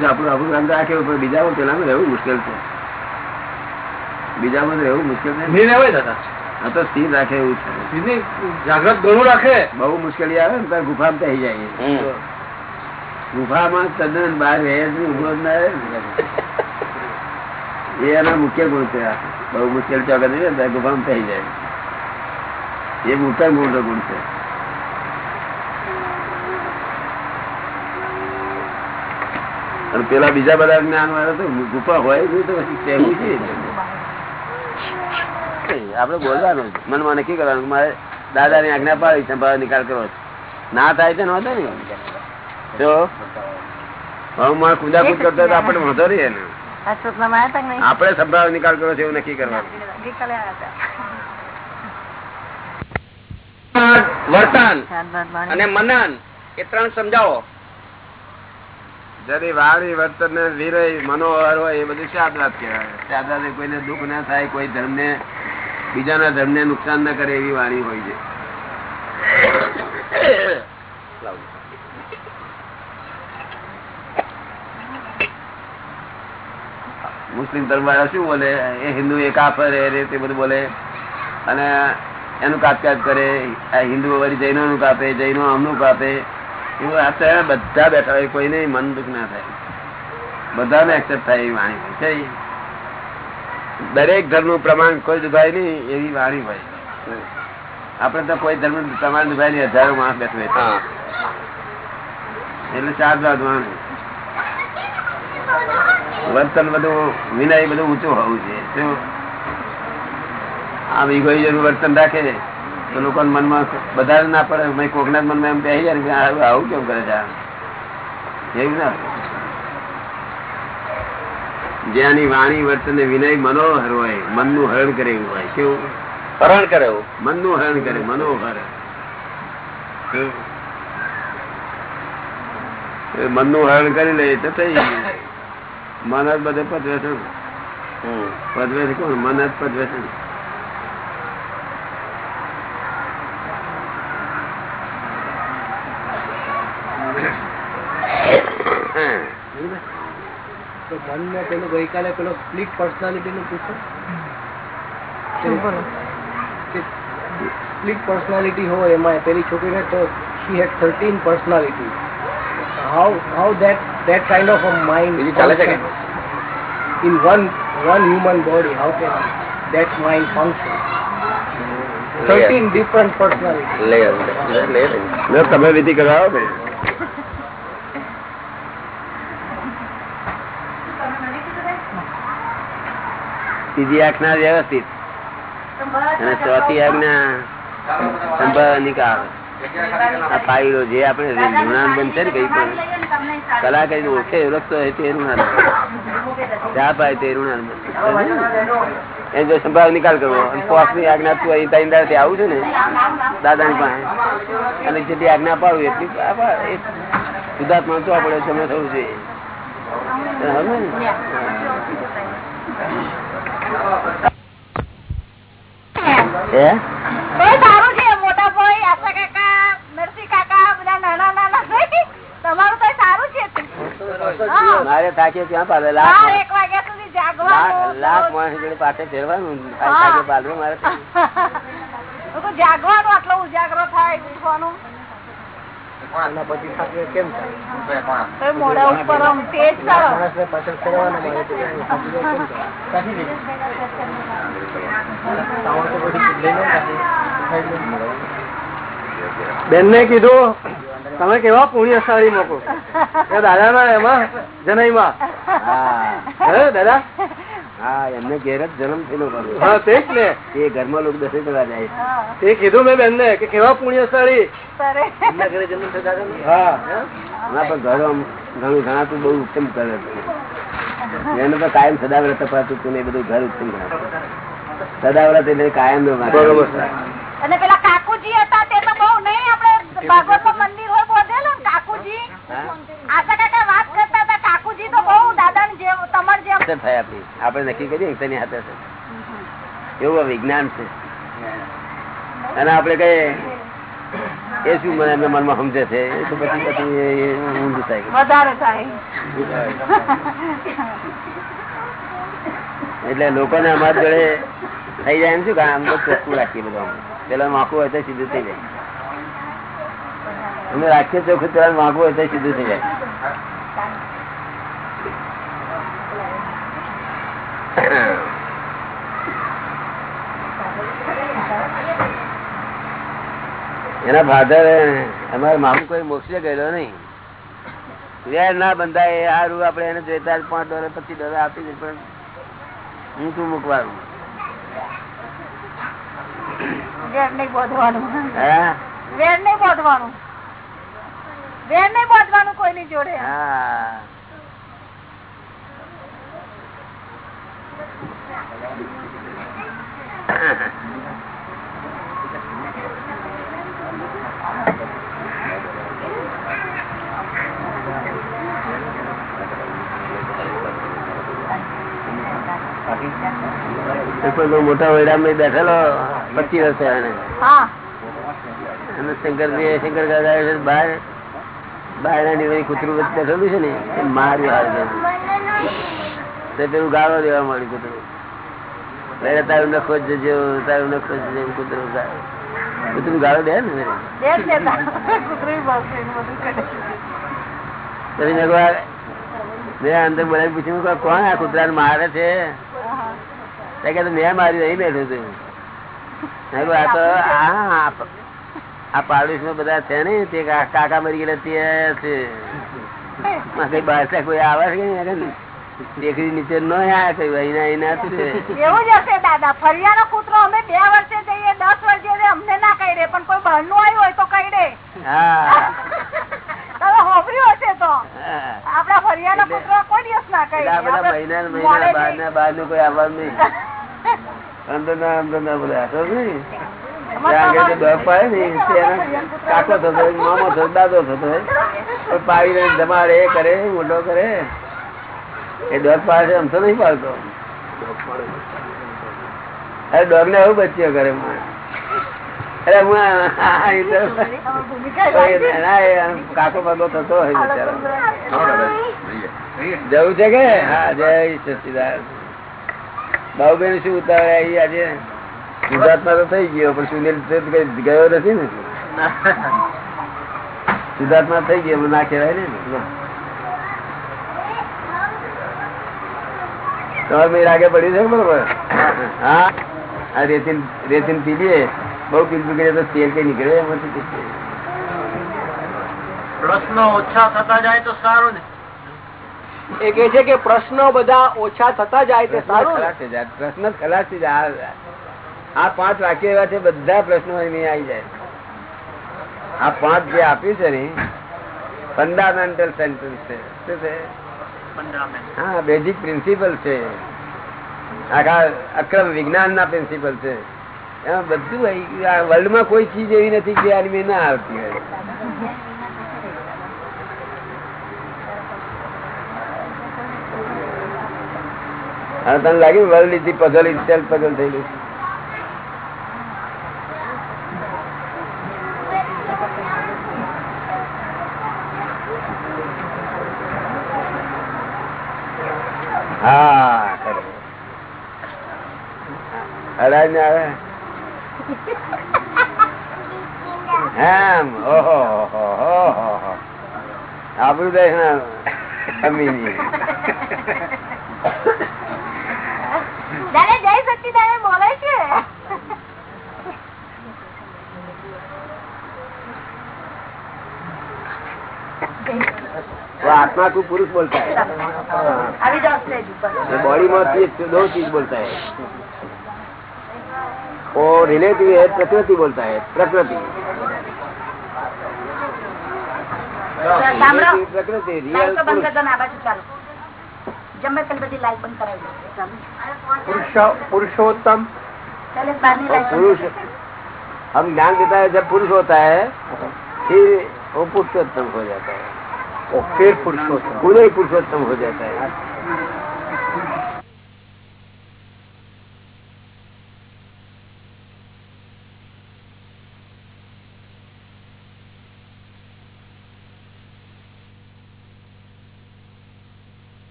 કેવું આપણું આપણું કામ રાખે પણ બીજામાં પેલામાં રહેવું મુશ્કેલ છે. બીજામાં રહેવું મુશ્કેલ છે નહીં રહેવાય દાદા. આ તો સ્થિર રાખે એવું છે. જાગ્રત ઘણું રાખે. બહુ મુશ્કેલી આવે ને ત્યારે ગુફામાં થઈ જાય ગુફામાં તદ્દન બહાર રહે ઊભો જ ના રહે એ એના મુખ્ય ગુણ છે બહુ મુશ્કેલ ત્યારે ગુફામાં થઈ જાય. એ મોટા મોટો ગુણ છે. અને પેલા બીજા બધા જ્ઞાન વાળા તો ગુફા હોય નહીં તો કહેવું છે? આપડે બોલવાનું. મનમાં નક્કી કરવાનું મારે દાદા ની આજ્ઞા પાડી સંભાળ નિકાલ કરવો ના થાય છે નહોતો ને. તો હવે મારે કુદાકુદ કરતો તો આપણને વાંધો રહીએ ને આપણે સંભાળ નિકાલ કરવો છે એવું નક્કી કરવાનું. વર્તન. અને મનન એ ત્રણ સમજાવો. જરી વાણી વર્તન ને વિરય, મનોહર હોય એ બધું શાદવાદ કહેવાય. શાદવાદ કોઈને દુઃખ ના થાય, કોઈ ધર્મને, બીજાના ધર્મને નુકસાન ના કરે એવી વાણી હોય છે. મુસ્લિમ ધર્મ વાળા શું બોલે? એ હિન્દુ, એ કાફર, એ તે બધું બોલે. અને એનું કાપકાપ કરે. હિન્દુ વળી જૈનો નું કાપે, જૈનો આમનું કાપે. એવું આ બધા બેઠા હોય કોઈને મન દુઃખ ના થાય. બધાને એક્સેપ્ટ થાય એવી વાણી હોય. છે દરેક ધર્મનું પ્રમાણ કોઈ દુભાય નહીં એવી વાણી હોય. આપડે તો કોઈ ધર્મ પ્રમાણ દુભાય નહીં હજારો માણસ બેઠો હોય. એટલે ચાર બાદ વાણી. વર્તન બધું વિનય બધું ઊંચું હોવું જોઈએ. શું? આમ ઇગોઇઝમ વર્તન રાખે તો લોકો મનમાં બધા ના પડે. મેં કોકના મનમાં એમ બેસી જાય ને આવું કેમ કરે છે એવું ના જ્યાંની વાણી વર્તન વિનય મનોહર હોય મનનું હરણ કરે એવું હોય. કેવું? હરણ કરે મનનું હરણ કરે મનોહર. મનનું હરણ કરી લે તો થઈ મન જ બધે પદવે છે. પદવે છે કોણ? મન જ પદવે છે ને. તો મનને પેલું ગઈકાલે પેલો સ્પ્લિટ પર્સનાલિટી નું પૂછો સ્પ્લિટ પર્સનાલિટી હોય એમાં પેલી છોકરીને તો she had thirteen personality how how that that kind of a mind બીજું ચાલે છે કે? In one one human body how can that mind function thirteen different personality લે લે લે લે. લે, તમે વિધિ કરાવો ને ત્રીજી આજ્ઞા વ્યવસ્થિત. અને ચોથી આજ્ઞા સંભાળ નિકાલ આ પાયલો જે આપણે ઋણાન બનશે ને કઈ પણ. કલા કરીને ઓળખે ઓળખતો હોય તે ઋણાન ચા પાય તે ઋણાન એ જો સંભાવ નિકાલ કરવો. અને પોસની આજ્ઞા તું અહીં ત્રણ દાડે આવું છે ને દાદાની પાસે. અને જેટલી આજ્ઞા પાડું એટલી સુધાર્થમાં તો આપણે સમય થવું જોઈએ. મારે થાકે ક્યાં પાડે? લાખ લાખ માણસ જોડે પાસે ફેરવાનું પાડવું મારે. જાગવાનું આટલો ઉજાગરો થાય ઉઠવાનું. બેન ને કીધું તમે કેવા પુણ્યશાળી મોકો? દાદા ના એમાં જનઈમાં. દાદા? હા એમને ઘેર જ જન્મ થયેલો હા તે જ ને. એ ઘરમાં લોકો દસે કરવા જાય તે કીધું મેં બેન ને કે કેવા પુણ્યશાળી. એમના ઘરે જન્મ થયો હા. ના પણ ઘરો આમ ઘણું ઘણાતું બહુ ઉત્તમ કરે છે. તો કાયમ સદાવ્રત તપાતું હતું એ બધું ઘર ઉત્તમ ગણાતું સદાવ્રત એટલે કાયમ નો બરોબર. અને પેલા કાકુજી હતા તે તો બહુ નહીં આપડે ભાગવત મંદિર હોય બોધેલું કાકુજી. આશા કાકા વાત કરતા તો બહુ દાદા ને જેમ તમાર જેમ. થાય આપણી. આપણે નક્કી કરીએ તેની હાથે છે એવું વિજ્ઞાન છે. અને આપણે કઈ એ શું મને એમના મનમાં સમજે છે? એ તો પછી પછી ઊંધું થાય વધારે થાય. એટલે લોકોને અમારી જોડે થઈ જાય એમ શું કે આમ તો ચોખ્ખું રાખીએ બધું આમ. પેલા માખું હોય તો સીધું થઈ જાય. અમે રાખીએ ચોખ્ખું પેલા માખું હોય તો સીધું થઈ જાય. એના ફાધર અમારા મામુ કોઈ મોક્ષે ગયેલો નહીં. વેર ના બંધાય એ સારું આપડે એને જોઈતા પાંચ ડોલર પચીસ ડોલર આપી દે પણ હું શું મૂકવાનું? વેર નહીં બોધવાનું. વેર નહીં બોધવાનું કોઈની જોડે. હા એ પેલો મોટા વૈરામ બેઠેલો પચી વર્ષ અને શંકરજી શંકર દાદા બહાર બહાર ના કૂતરું બધું બેઠેલું છે ને માર્યું હાલ પેલું ગાળો દેવા માંડ્યું કૂતરું. ત્યારે તારું નખો જજો તારું નખો જજો એમ કૂતરું કૂતરું ગાળો દે ને મેરે. કૂતરી મેં અંદર બોલાવી પૂછ્યું કોણ આ કૂતરાને મારે છે? તે કે મેં માર્યું અહીં બેઠું હતું આ તો આ આ પાડોશમાં બધા છે ને તે કાકા મરી ગયેલા તે છે. કઈ બહાર કોઈ આવે છે કે? ટેકરી નીચે ન આયા કઈ અહીંના અહીંના એવું જ હશે દાદા. ફરિયાનો કૂતરો અમે બે વર્ષે જઈએ દસ વર્ષે અમને ના કહી દે પણ કોઈ બહારનું આવ્યું હોય તો કહી દે હા. તમે હોભર્યું હશે તો. આપડા ફરિયાનો કૂતરો કોઈ દિવસ ના કહી એટલે આ દે બધા આપણે મહિના મહિના બહાર ના બહારનું કોઈ આવવાનું નહીં. અંદર ના ના કાકો થતો મામો થતો દાદો થતો પાડી જમાડે કરે મોટો કરે. એ ડોગ પાડે છે, આમ તો નહીં પાડતો. અરે ડોગ ને એવું બચ્યો કરે અરે હું કાકો બાકો થતો હોય બિચારો. જવું છે કે? હા જય સચિદાન. બાબુબેન શું ઉતારે આજે? ગુજરાતમાં તો થઈ ગયો પણ સુનિલ કઈ ગયો નથી ને? સિદ્ધાર્થમાં થઈ ગયો ના કહેવાય ને? તમારે મેં આગે પડ્યું છે બરોબર? હા. આ રેતીન રેતીન પી લઈએ બહુ પીલું કરીએ તો તેલ કઈ નીકળે? એમાંથી પ્રશ્નો ઓછા થતા જાય તો સારું ને. એ કે છે કે પ્રશ્નો બધા ઓછા થતા જાય તે સારું. પ્રશ્ન ખલાસ થઈ જાય. આ પાંચ વાક્ય એવા છે બધા પ્રશ્નો એની આવી જાય. આ પાંચ જે આપ્યું છે ને ફંડામેન્ટલ સેન્ટેન્સ છે. શું છે? હા બેઝિક પ્રિન્સિપલ છે. આખા અક્રમ વિજ્ઞાન ના પ્રિન્સિપલ છે. એમાં બધું વર્લ્ડમાં કોઈ ચીજ એવી નથી કે આની ના આવતી હોય. હવે તને લાગ્યું world is the puzzle is self puzzle થઈ ગયું? અડાજ ને આવે એમ ઓહો હો હો હો હો આપણું દેશ ના અમીની દાદા જય સચિદાનંદ બોલે છે वो आत्मा को पुरुष बोलता है આવી જાઓ સ્ટેજ ઉપર ये बॉडी में होती है दो चीज बोलता है और रिलेटिव है प्रकृति बोलता है प्रकृति। प्रकृति रियल पुरुषोत्तम। पुरुष हम ज्ञान देता है जब पुरुष होता है फिर वो पुरुषोत्तम हो जाता है। फिर पुरुषोत्तम। पूरे पुरुषोत्तम हो जाता है।